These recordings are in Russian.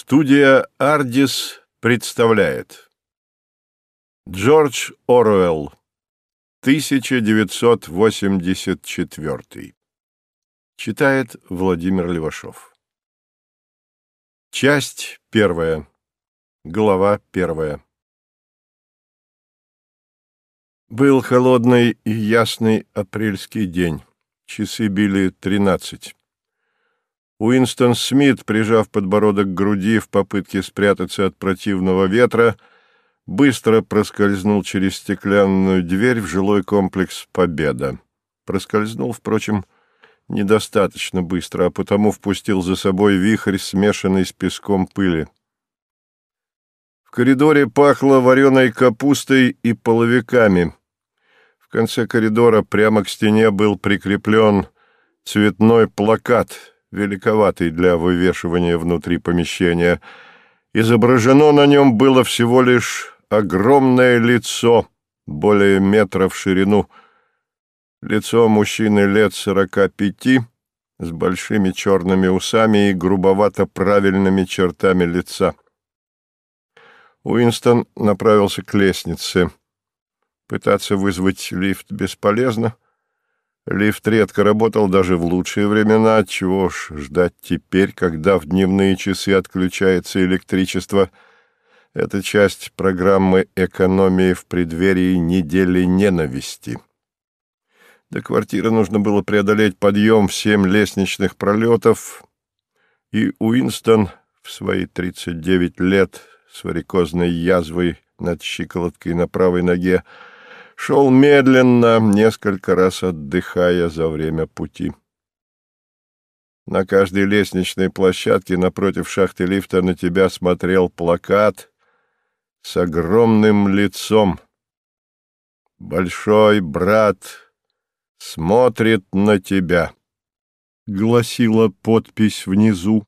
Студия «Ардис» представляет. Джордж Оруэлл 1984 Читает Владимир Левашов. Часть первая. Глава первая. Был холодный и ясный апрельский день. Часы били тринадцать. Уинстон Смит, прижав подбородок к груди в попытке спрятаться от противного ветра, быстро проскользнул через стеклянную дверь в жилой комплекс «Победа». Проскользнул, впрочем, недостаточно быстро, а потому впустил за собой вихрь, смешанный с песком пыли. В коридоре пахло вареной капустой и половиками. В конце коридора прямо к стене был прикреплен цветной плакат — великоватый для вывешивания внутри помещения. Изображено на нем было всего лишь огромное лицо, более метра в ширину. Лицо мужчины лет сорока пяти, с большими черными усами и грубовато правильными чертами лица. Уинстон направился к лестнице. Пытаться вызвать лифт бесполезно — Лифт редко работал даже в лучшие времена, чего ж ждать теперь, когда в дневные часы отключается электричество. Это часть программы экономии в преддверии недели ненависти. До квартиры нужно было преодолеть подъем в семь лестничных пролетов, и Уинстон в свои 39 лет с варикозной язвой над щиколоткой на правой ноге шел медленно, несколько раз отдыхая за время пути. На каждой лестничной площадке напротив шахты лифта на тебя смотрел плакат с огромным лицом. «Большой брат смотрит на тебя», — гласила подпись внизу.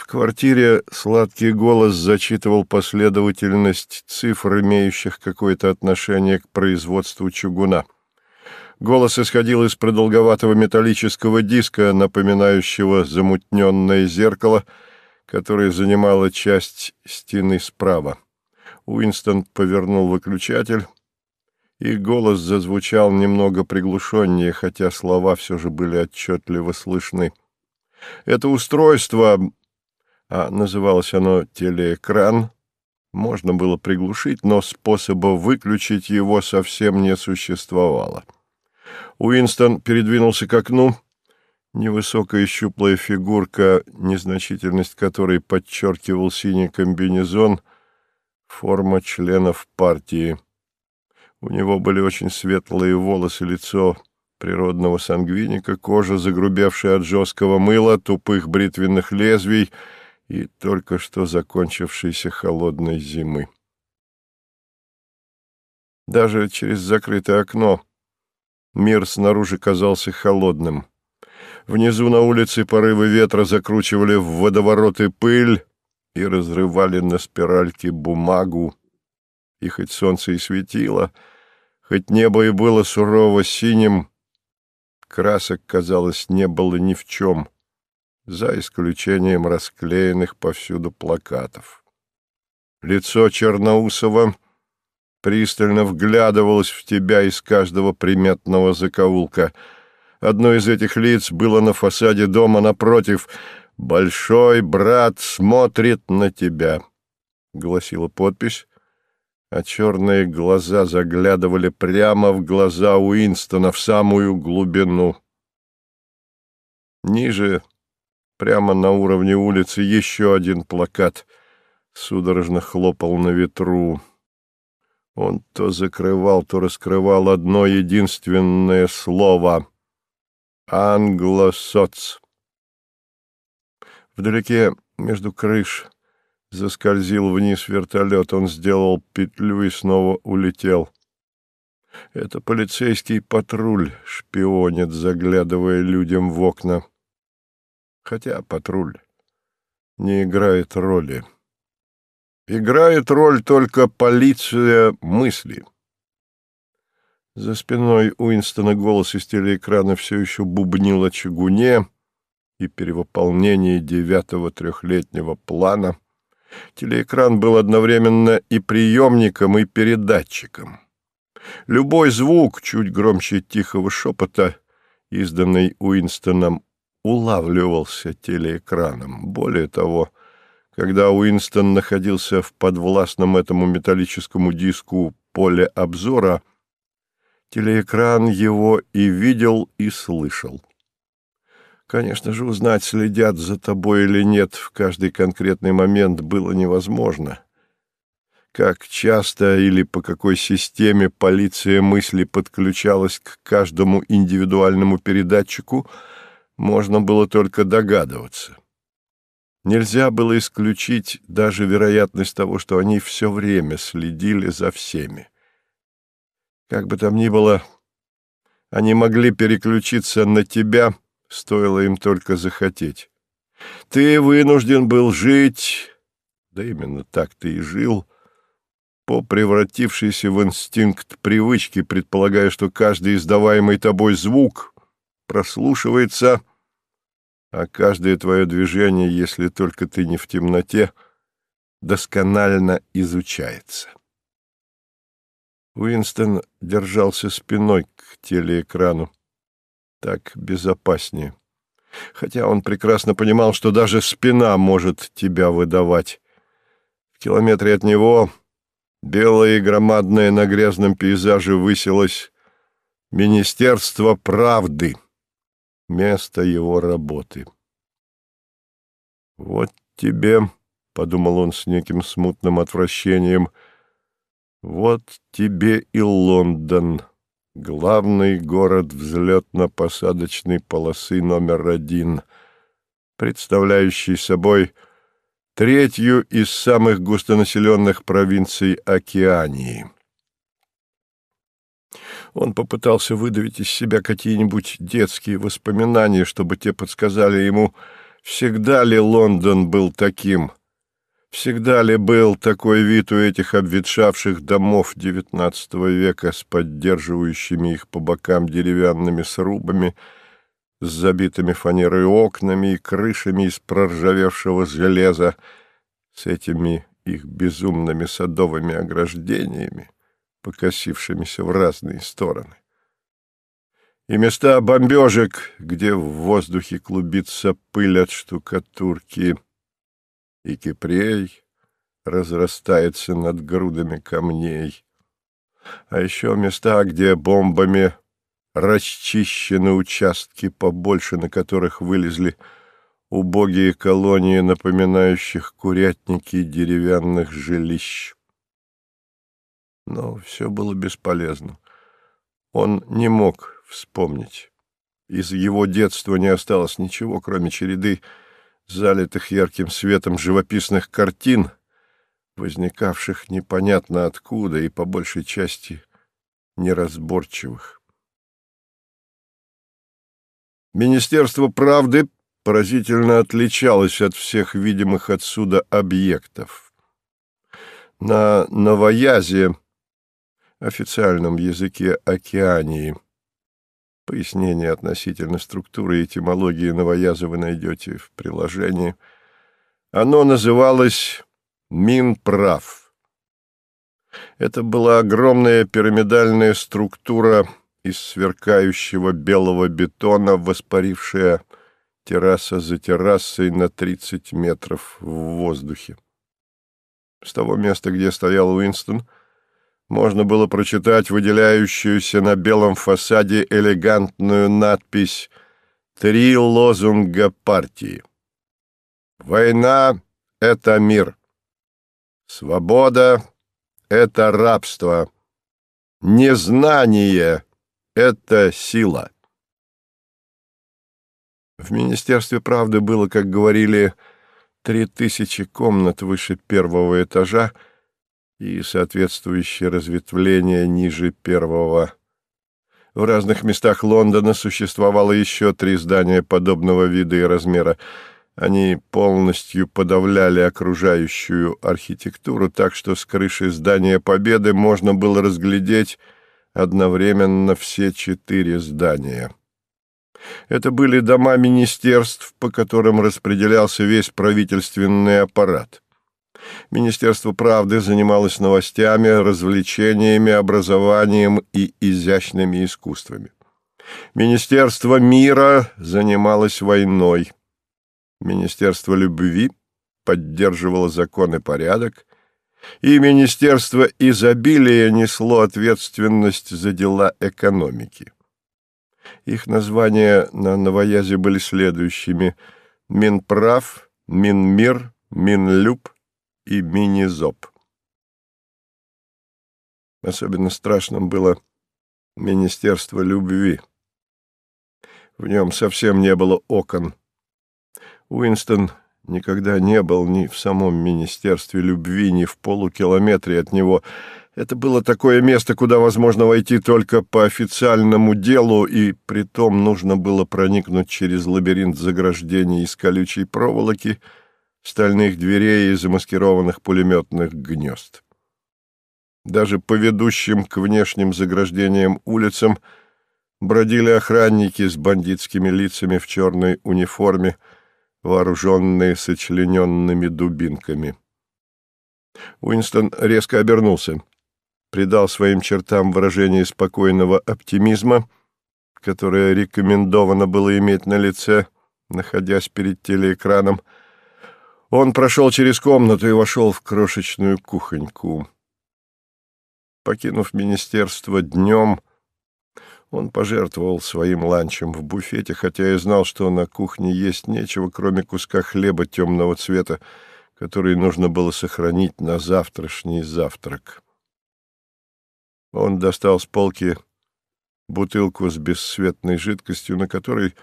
В квартире сладкий голос зачитывал последовательность цифр, имеющих какое-то отношение к производству чугуна. Голос исходил из продолговатого металлического диска, напоминающего замутненное зеркало, которое занимало часть стены справа. Уинстон повернул выключатель, и голос зазвучал немного приглушеннее, хотя слова все же были отчетливо слышны. Это устройство а называлось оно «телеэкран», можно было приглушить, но способа выключить его совсем не существовало. Уинстон передвинулся к окну. Невысокая щуплая фигурка, незначительность которой подчеркивал синий комбинезон, форма членов партии. У него были очень светлые волосы, лицо природного сангвиника, кожа, загрубевшая от жесткого мыла, тупых бритвенных лезвий — и только что закончившейся холодной зимы. Даже через закрытое окно мир снаружи казался холодным. Внизу на улице порывы ветра закручивали в водовороты пыль и разрывали на спиральки бумагу. И хоть солнце и светило, хоть небо и было сурово синим, красок, казалось, не было ни в чем — за исключением расклеенных повсюду плакатов. Лицо Черноусова пристально вглядывалось в тебя из каждого приметного закоулка. Одно из этих лиц было на фасаде дома напротив. «Большой брат смотрит на тебя», — гласила подпись, а черные глаза заглядывали прямо в глаза Уинстона, в самую глубину. Ниже Прямо на уровне улицы еще один плакат судорожно хлопал на ветру. Он то закрывал, то раскрывал одно единственное слово — «Англосоц». Вдалеке, между крыш, заскользил вниз вертолет. Он сделал петлю и снова улетел. Это полицейский патруль шпионит, заглядывая людям в окна хотя патруль не играет роли. Играет роль только полиция мысли. За спиной Уинстона голос из телеэкрана все еще бубнил о чугуне, и перевыполнении девятого трехлетнего плана, телеэкран был одновременно и приемником, и передатчиком. Любой звук, чуть громче тихого шепота, изданный Уинстоном, улавливался телеэкраном. Более того, когда Уинстон находился в подвластном этому металлическому диску поле обзора, телеэкран его и видел, и слышал. Конечно же, узнать, следят за тобой или нет в каждый конкретный момент было невозможно. Как часто или по какой системе полиция мысли подключалась к каждому индивидуальному передатчику, можно было только догадываться. Нельзя было исключить даже вероятность того, что они все время следили за всеми. Как бы там ни было, они могли переключиться на тебя, стоило им только захотеть. Ты вынужден был жить, да именно так ты и жил, по превратившейся в инстинкт привычки, предполагая, что каждый издаваемый тобой звук прослушивается а каждое твое движение, если только ты не в темноте, досконально изучается. Уинстон держался спиной к телеэкрану. Так безопаснее. Хотя он прекрасно понимал, что даже спина может тебя выдавать. В километре от него, белое и громадное на грязном пейзаже, высилось Министерство правды — место его работы. «Вот тебе», — подумал он с неким смутным отвращением, — «вот тебе и Лондон, главный город взлетно-посадочной полосы номер один, представляющий собой третью из самых густонаселенных провинций Океании». Он попытался выдавить из себя какие-нибудь детские воспоминания, чтобы те подсказали ему, всегда ли Лондон был таким, всегда ли был такой вид у этих обветшавших домов XIX века с поддерживающими их по бокам деревянными срубами, с забитыми фанерой окнами и крышами из проржавевшего железа, с этими их безумными садовыми ограждениями покосившимися в разные стороны. И места бомбежек, где в воздухе клубится пыль от штукатурки, и кипрей разрастается над грудами камней. А еще места, где бомбами расчищены участки побольше, на которых вылезли убогие колонии, напоминающих курятники деревянных жилищ. Но все было бесполезно. Он не мог вспомнить. Из его детства не осталось ничего, кроме череды залитых ярким светом живописных картин, возникавших непонятно откуда и по большей части неразборчивых. Министерство правды поразительно отличалось от всех видимых отсюда объектов. На Новоязе официальном языке Океании. Пояснение относительно структуры и этимологии новояза вы найдете в приложении. Оно называлось «Минправ». Это была огромная пирамидальная структура из сверкающего белого бетона, воспарившая терраса за террасой на 30 метров в воздухе. С того места, где стоял Уинстон, — можно было прочитать выделяющуюся на белом фасаде элегантную надпись «Три лозунга партии». «Война — это мир», «Свобода — это рабство», «Незнание — это сила». В Министерстве правды было, как говорили, три тысячи комнат выше первого этажа, и соответствующее разветвление ниже первого. В разных местах Лондона существовало еще три здания подобного вида и размера. Они полностью подавляли окружающую архитектуру, так что с крыши здания Победы можно было разглядеть одновременно все четыре здания. Это были дома министерств, по которым распределялся весь правительственный аппарат. Министерство правды занималось новостями, развлечениями, образованием и изящными искусствами. Министерство мира занималось войной. Министерство любви поддерживало закон и порядок, и Министерство изобилия несло ответственность за дела экономики. Их названия на новоязе были следующими «Минправ», «Минмир», «Минлюб» и «Минизоп». Особенно страшным было Министерство любви. В нем совсем не было окон. Уинстон никогда не был ни в самом Министерстве любви, ни в полукилометре от него. Это было такое место, куда возможно войти только по официальному делу, и притом нужно было проникнуть через лабиринт заграждений из колючей проволоки, стальных дверей и замаскированных пулеметных гнезд. Даже по ведущим к внешним заграждениям улицам — бродили охранники с бандитскими лицами в черной униформе, вооруженные сочлененными дубинками. Уинстон резко обернулся, придал своим чертам выражение спокойного оптимизма, которое рекомендовано было иметь на лице, находясь перед телеэкраном. Он прошел через комнату и вошел в крошечную кухоньку. Покинув министерство днем, он пожертвовал своим ланчем в буфете, хотя и знал, что на кухне есть нечего, кроме куска хлеба темного цвета, который нужно было сохранить на завтрашний завтрак. Он достал с полки бутылку с бесцветной жидкостью, на которой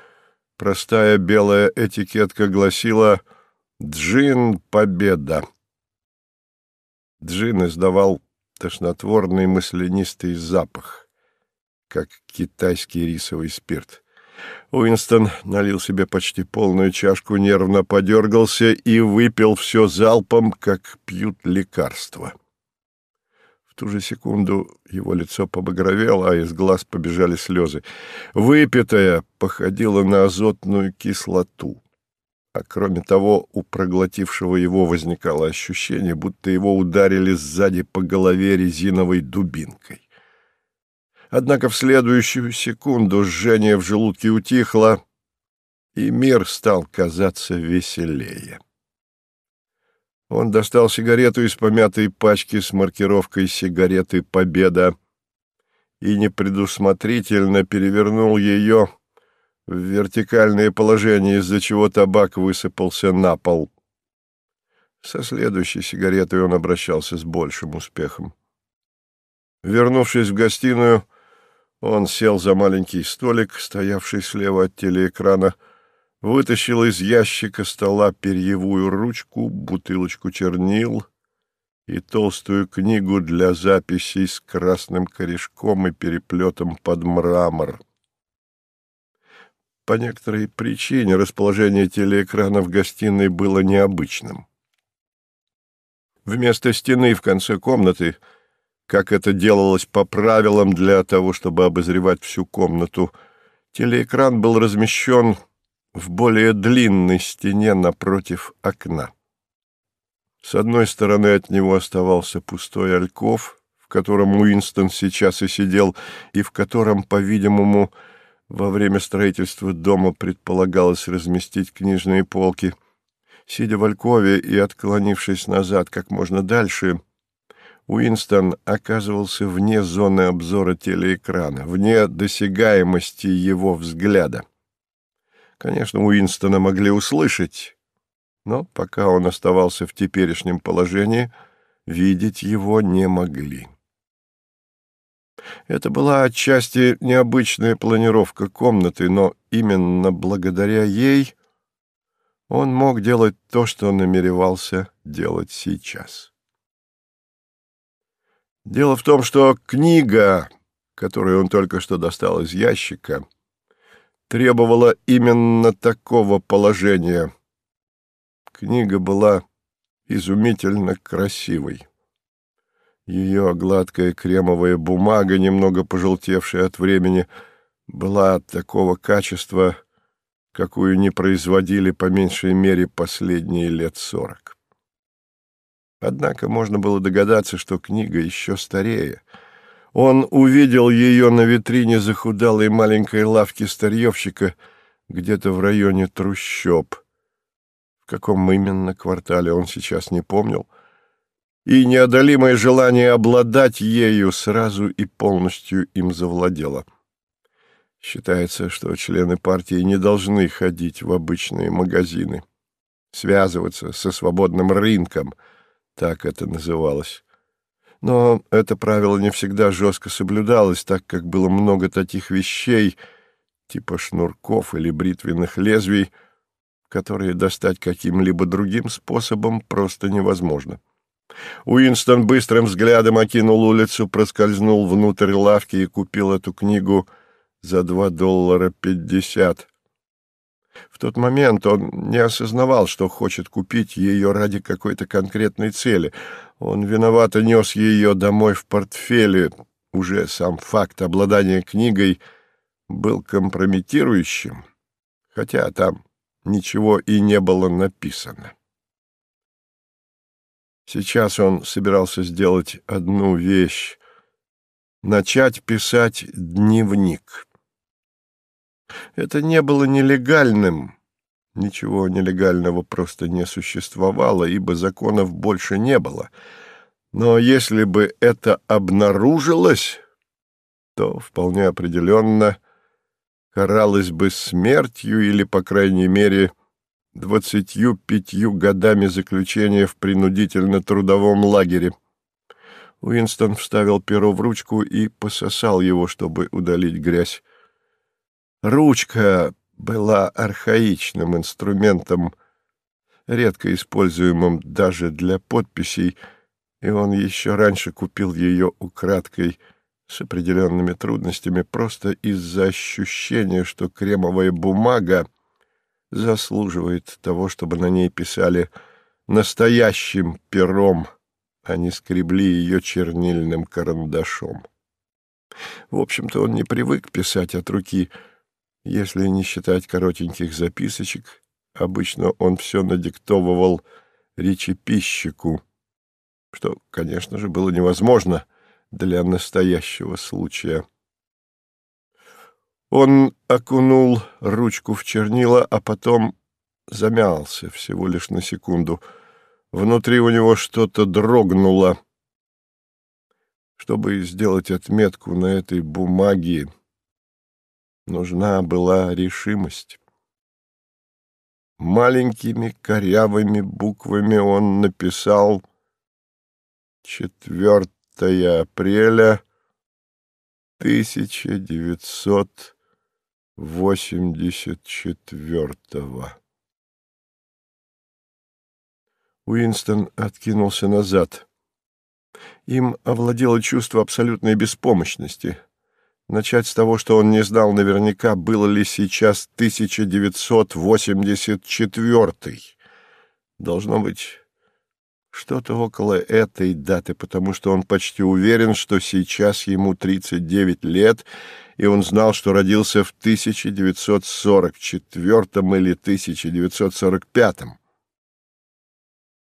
простая белая этикетка гласила «Джин Победа». Джин издавал тошнотворный маслянистый запах — как китайский рисовый спирт. Уинстон налил себе почти полную чашку, нервно подергался и выпил все залпом, как пьют лекарства. В ту же секунду его лицо побагровело, а из глаз побежали слезы. Выпитое походило на азотную кислоту. А кроме того, у проглотившего его возникало ощущение, будто его ударили сзади по голове резиновой дубинкой. Однако в следующую секунду жжение в желудке утихло, и мир стал казаться веселее. Он достал сигарету из помятой пачки с маркировкой «Сигареты Победа» и непредусмотрительно перевернул ее в вертикальное положение, из-за чего табак высыпался на пол. Со следующей сигаретой он обращался с большим успехом. Вернувшись в гостиную, он сел за маленький столик, стоявший слева от телеэкрана, вытащил из ящика стола перьевую ручку, бутылочку чернил и толстую книгу для записей с красным корешком и переплетом под мрамор. По некоторой причине расположение телеэкрана в гостиной было необычным. Вместо стены в конце комнаты — как это делалось по правилам для того, чтобы обозревать всю комнату. Телеэкран был размещен в более длинной стене напротив окна. С одной стороны от него оставался пустой альков, в котором Уинстон сейчас и сидел, и в котором, по-видимому, во время строительства дома предполагалось разместить книжные полки. Сидя в алькове и отклонившись назад как можно дальше, Уинстон оказывался вне зоны обзора телеэкрана, вне досягаемости его взгляда. Конечно, Уинстона могли услышать, но пока он оставался в теперешнем положении, видеть его не могли. Это была отчасти необычная планировка комнаты, но именно благодаря ей он мог делать то, что намеревался делать сейчас. Дело в том, что книга, которую он только что достал из ящика, требовала именно такого положения. Книга была изумительно красивой. Ее гладкая кремовая бумага, немного пожелтевшая от времени, была такого качества, какую не производили по меньшей мере последние лет сорок. Однако можно было догадаться, что книга еще старее. Он увидел ее на витрине захудалой маленькой лавки старьевщика где-то в районе трущоб. В каком именно квартале он сейчас не помнил. И неодолимое желание обладать ею сразу и полностью им завладело. Считается, что члены партии не должны ходить в обычные магазины, связываться со свободным рынком — так это называлось. Но это правило не всегда жестко соблюдалось, так как было много таких вещей, типа шнурков или бритвенных лезвий, которые достать каким-либо другим способом просто невозможно. Уинстон быстрым взглядом окинул улицу, проскользнул внутрь лавки и купил эту книгу за два доллара пятьдесят. В тот момент он не осознавал, что хочет купить ее ради какой-то конкретной цели. Он виновато нес ее домой в портфеле. Уже сам факт обладания книгой был компрометирующим, хотя там ничего и не было написано. Сейчас он собирался сделать одну вещь — начать писать дневник. Это не было нелегальным. Ничего нелегального просто не существовало, ибо законов больше не было. Но если бы это обнаружилось, то вполне определенно каралось бы смертью или, по крайней мере, двадцатью пятью годами заключения в принудительно-трудовом лагере. Уинстон вставил перо в ручку и пососал его, чтобы удалить грязь. Ручка была архаичным инструментом, редко используемым даже для подписей, и он еще раньше купил ее украдкой с определенными трудностями просто из-за ощущения, что кремовая бумага заслуживает того, чтобы на ней писали настоящим пером, а не скребли ее чернильным карандашом. В общем-то, он не привык писать от руки, — если не считать коротеньких записочек, обычно он все надиктовывал речеписчику, что, конечно же, было невозможно для настоящего случая. Он окунул ручку в чернила, а потом замялся всего лишь на секунду. Внутри у него что-то дрогнуло. Чтобы сделать отметку на этой бумаге, Нужна была решимость. Маленькими корявыми буквами он написал 4 апреля 1984 Уинстон откинулся назад. Им овладело чувство абсолютной беспомощности. Начать с того, что он не знал наверняка, было ли сейчас 1984 Должно быть что-то около этой даты, потому что он почти уверен, что сейчас ему 39 лет, и он знал, что родился в 1944 или 1945.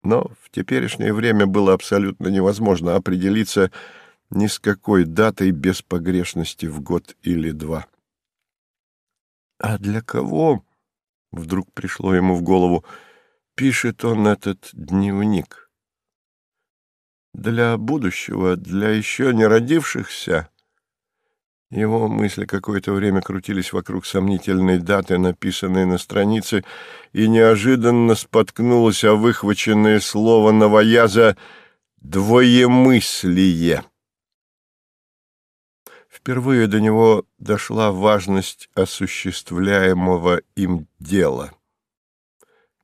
Но в теперешнее время было абсолютно невозможно определиться, ни с какой датой без погрешности в год или два. А для кого, вдруг пришло ему в голову, пишет он этот дневник? Для будущего, для еще не родившихся? Его мысли какое-то время крутились вокруг сомнительной даты, написанной на странице, и неожиданно споткнулось о выхваченное слово новояза «двоемыслие». Впервые до него дошла важность осуществляемого им дела.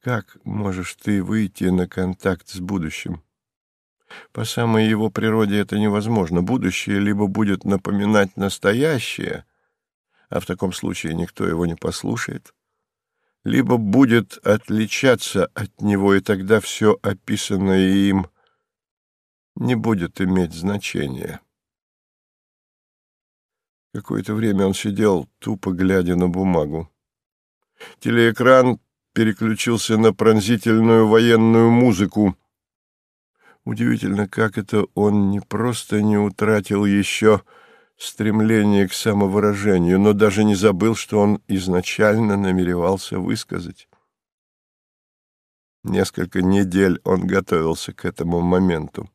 Как можешь ты выйти на контакт с будущим? По самой его природе это невозможно. Будущее либо будет напоминать настоящее, а в таком случае никто его не послушает, либо будет отличаться от него, и тогда все описанное им не будет иметь значения. Какое-то время он сидел, тупо глядя на бумагу. Телеэкран переключился на пронзительную военную музыку. Удивительно, как это он не просто не утратил еще стремление к самовыражению, но даже не забыл, что он изначально намеревался высказать. Несколько недель он готовился к этому моменту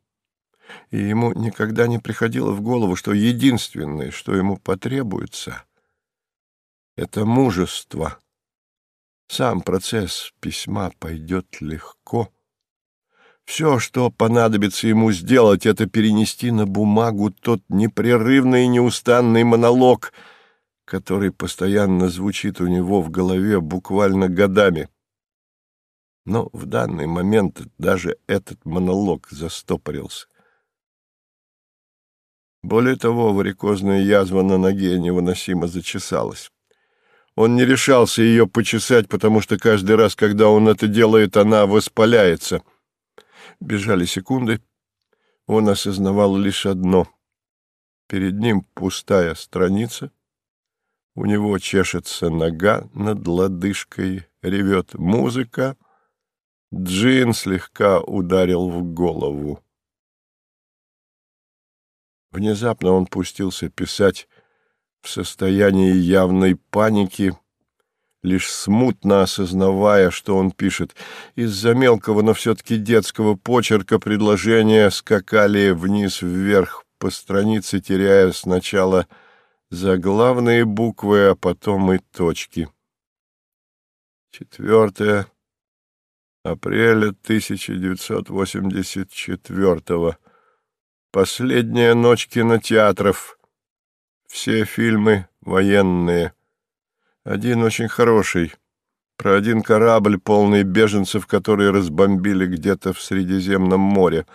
и ему никогда не приходило в голову, что единственное, что ему потребуется, — это мужество. Сам процесс письма пойдет легко. Все, что понадобится ему сделать, это перенести на бумагу тот непрерывный и неустанный монолог, который постоянно звучит у него в голове буквально годами. Но в данный момент даже этот монолог застопорился. Более того, варикозная язва на ноге невыносимо зачесалась. Он не решался ее почесать, потому что каждый раз, когда он это делает, она воспаляется. Бежали секунды. Он осознавал лишь одно. Перед ним пустая страница. У него чешется нога над лодыжкой, ревет музыка. Джин слегка ударил в голову. Внезапно он пустился писать в состоянии явной паники, лишь смутно осознавая, что он пишет. Из-за мелкого, но все-таки детского почерка предложения скакали вниз-вверх по странице, теряя сначала заглавные буквы, а потом и точки. Четвертое апреля 1984 года. Последняя ночь кинотеатров. Все фильмы военные. Один очень хороший. Про один корабль, полный беженцев, которые разбомбили где-то в Средиземном море.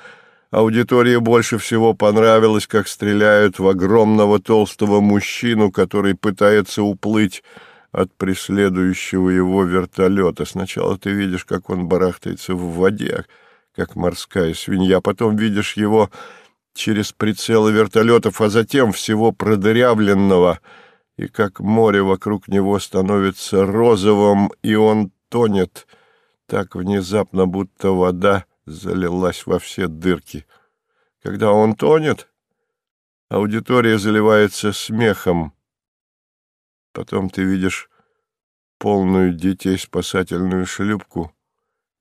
Аудитории больше всего понравилось, как стреляют в огромного толстого мужчину, который пытается уплыть от преследующего его вертолета. Сначала ты видишь, как он барахтается в воде, как морская свинья, потом видишь его через прицелы вертолетов, а затем всего продырявленного, и как море вокруг него становится розовым, и он тонет так внезапно, будто вода залилась во все дырки. Когда он тонет, аудитория заливается смехом. Потом ты видишь полную детей спасательную шлюпку —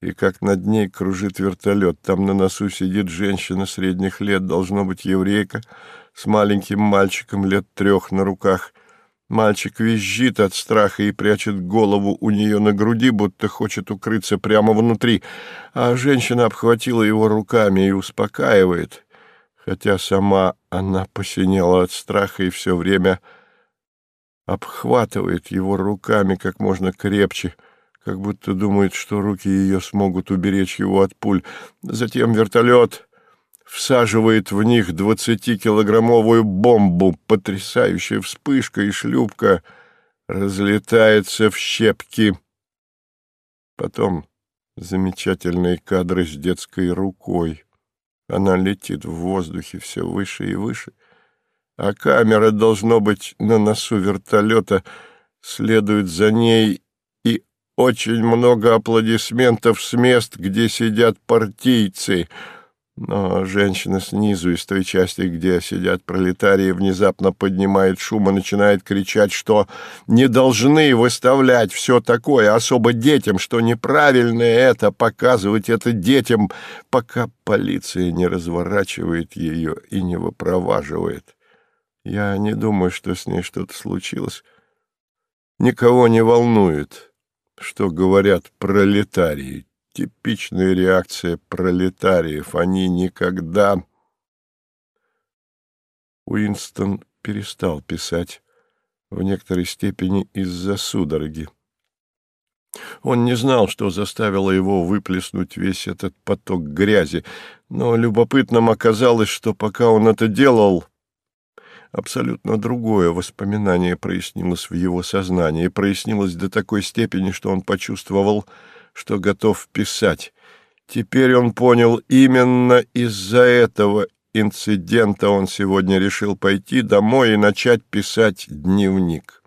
и как над ней кружит вертолет. Там на носу сидит женщина средних лет, должно быть еврейка, с маленьким мальчиком лет трех на руках. Мальчик визжит от страха и прячет голову у нее на груди, будто хочет укрыться прямо внутри, а женщина обхватила его руками и успокаивает, хотя сама она посинела от страха и все время обхватывает его руками как можно крепче — как будто думает, что руки ее смогут уберечь его от пуль. Затем вертолет всаживает в них двадцатикилограммовую бомбу. Потрясающая вспышка и шлюпка разлетается в щепки. Потом замечательные кадры с детской рукой. Она летит в воздухе все выше и выше, а камера, должно быть, на носу вертолета следует за ней очень много аплодисментов с мест, где сидят партийцы. Но женщина снизу, из той части, где сидят пролетарии, внезапно поднимает шум и начинает кричать, что не должны выставлять все такое, особо детям, что неправильно это, показывать это детям, пока полиция не разворачивает ее и не выпроваживает. Я не думаю, что с ней что-то случилось. Никого не волнует что говорят пролетарии. Типичная реакция пролетариев. Они никогда... Уинстон перестал писать в некоторой степени из-за судороги. Он не знал, что заставило его выплеснуть весь этот поток грязи, но любопытным оказалось, что пока он это делал, Абсолютно другое воспоминание прояснилось в его сознании, прояснилось до такой степени, что он почувствовал, что готов писать. Теперь он понял, именно из-за этого инцидента он сегодня решил пойти домой и начать писать дневник.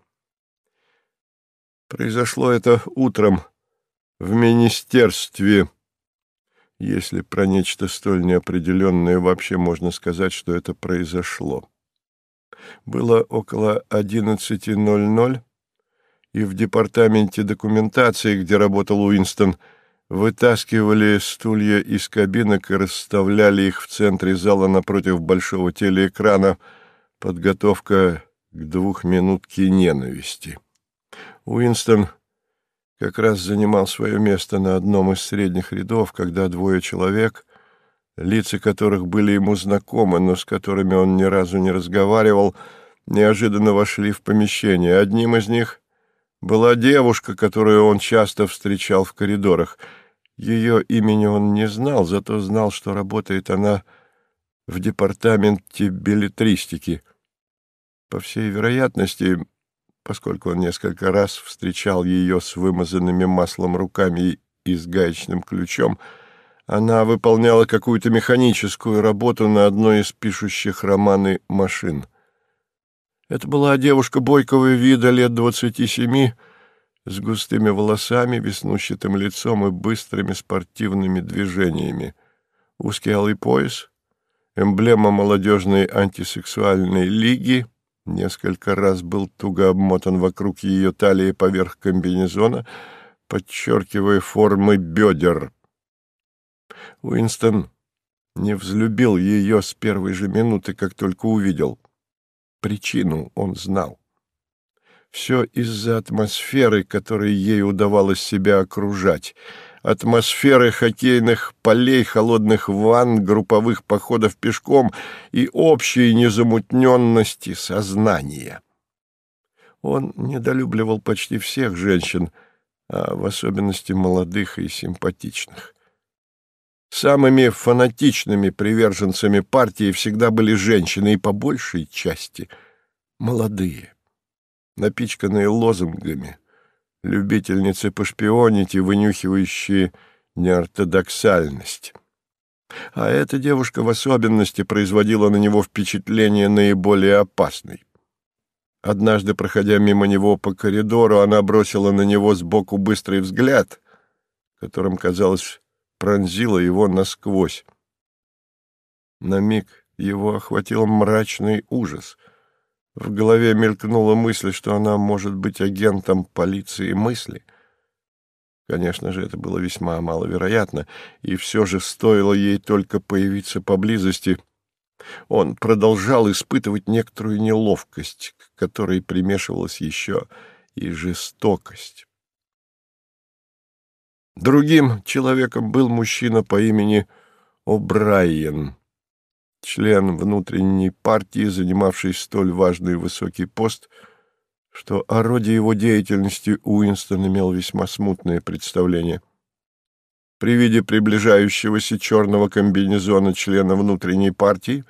Произошло это утром в министерстве, если про нечто столь неопределенное вообще можно сказать, что это произошло. Было около 11.00, и в департаменте документации, где работал Уинстон, вытаскивали стулья из кабинок и расставляли их в центре зала напротив большого телеэкрана «Подготовка к двухминутке ненависти». Уинстон как раз занимал свое место на одном из средних рядов, когда двое человек, лица которых были ему знакомы, но с которыми он ни разу не разговаривал, неожиданно вошли в помещение. Одним из них была девушка, которую он часто встречал в коридорах. Ее имени он не знал, зато знал, что работает она в департаменте билетристики. По всей вероятности, поскольку он несколько раз встречал ее с вымазанными маслом руками и с гаечным ключом, она выполняла какую-то механическую работу на одной из пишущих романы машин. Это была девушка бойкого вида лет двадцати семи, с густыми волосами, веснущатым лицом и быстрыми спортивными движениями. Узкий алый пояс, эмблема молодежной антисексуальной лиги, несколько раз был туго обмотан вокруг ее талии поверх комбинезона, подчеркивая формы бедер. Уинстон не взлюбил ее с первой же минуты, как только увидел. Причину он знал. Все из-за атмосферы, которой ей удавалось себя окружать. Атмосферы хоккейных полей, холодных ванн, групповых походов пешком и общей незамутненности сознания. Он недолюбливал почти всех женщин, а в особенности молодых и симпатичных. Самыми фанатичными приверженцами партии всегда были женщины, и по большей части молодые, напичканные лозунгами, любительницы пошпионить и вынюхивающие неортодоксальность. А эта девушка в особенности производила на него впечатление наиболее опасной. Однажды, проходя мимо него по коридору, она бросила на него сбоку быстрый взгляд, которым, казалось, пронзила его насквозь. На миг его охватил мрачный ужас. В голове мелькнула мысль, что она может быть агентом полиции мысли. Конечно же, это было весьма маловероятно, и все же стоило ей только появиться поблизости. Он продолжал испытывать некоторую неловкость, к которой примешивалась еще и жестокость. Другим человеком был мужчина по имени О'Брайен, член внутренней партии, занимавший столь важный высокий пост, что о роде его деятельности Уинстон имел весьма смутное представление. При виде приближающегося черного комбинезона члена внутренней партии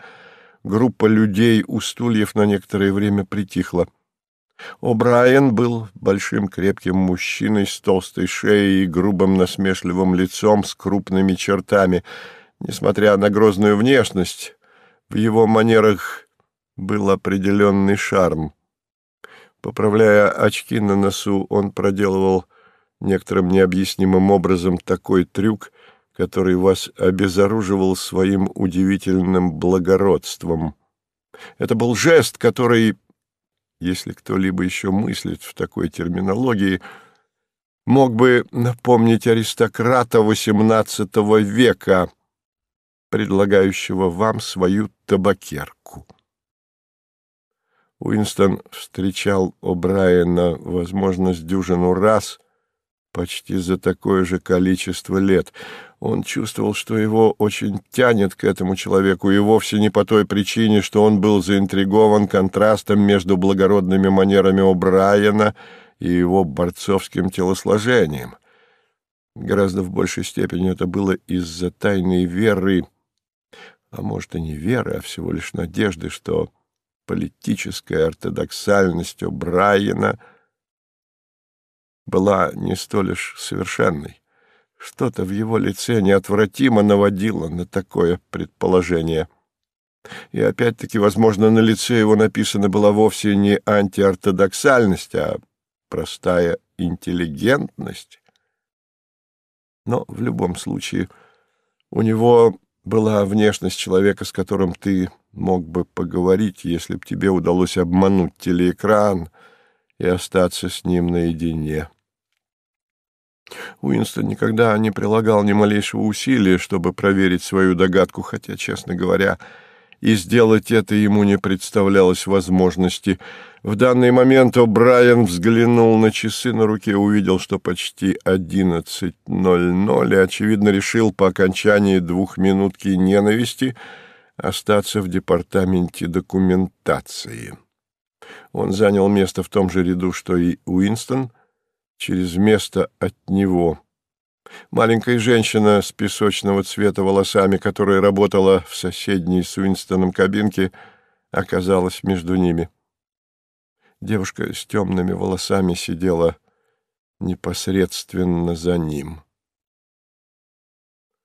группа людей у стульев на некоторое время притихла — О'Брайен был большим крепким мужчиной с толстой шеей и грубым насмешливым лицом с крупными чертами. Несмотря на грозную внешность, в его манерах был определенный шарм. Поправляя очки на носу, он проделывал некоторым необъяснимым образом такой трюк, который вас обезоруживал своим удивительным благородством. Это был жест, который если кто-либо еще мыслит в такой терминологии, мог бы напомнить аристократа XVIII века, предлагающего вам свою табакерку. Уинстон встречал О'Брайена, возможно, с дюжину раз, почти за такое же количество лет. Он чувствовал, что его очень тянет к этому человеку, и вовсе не по той причине, что он был заинтригован контрастом между благородными манерами О'Брайена и его борцовским телосложением. Гораздо в большей степени это было из-за тайной веры, а может и не веры, а всего лишь надежды, что политическая ортодоксальность О'Брайена была не столь лишь совершенной. Что-то в его лице неотвратимо наводило на такое предположение. И опять-таки, возможно, на лице его написана была вовсе не антиортодоксальность, а простая интеллигентность. Но в любом случае у него была внешность человека, с которым ты мог бы поговорить, если б тебе удалось обмануть телеэкран и остаться с ним наедине. Уинстон никогда не прилагал ни малейшего усилия, чтобы проверить свою догадку, хотя, честно говоря, и сделать это ему не представлялось возможности. В данный момент О'Брайен взглянул на часы на руке, увидел, что почти 11.00, и, очевидно, решил по окончании двухминутки ненависти остаться в департаменте документации. Он занял место в том же ряду, что и Уинстон, через место от него — Маленькая женщина с песочного цвета волосами, которая работала в соседней с Уинстоном кабинке, оказалась между ними. Девушка с темными волосами сидела непосредственно за ним.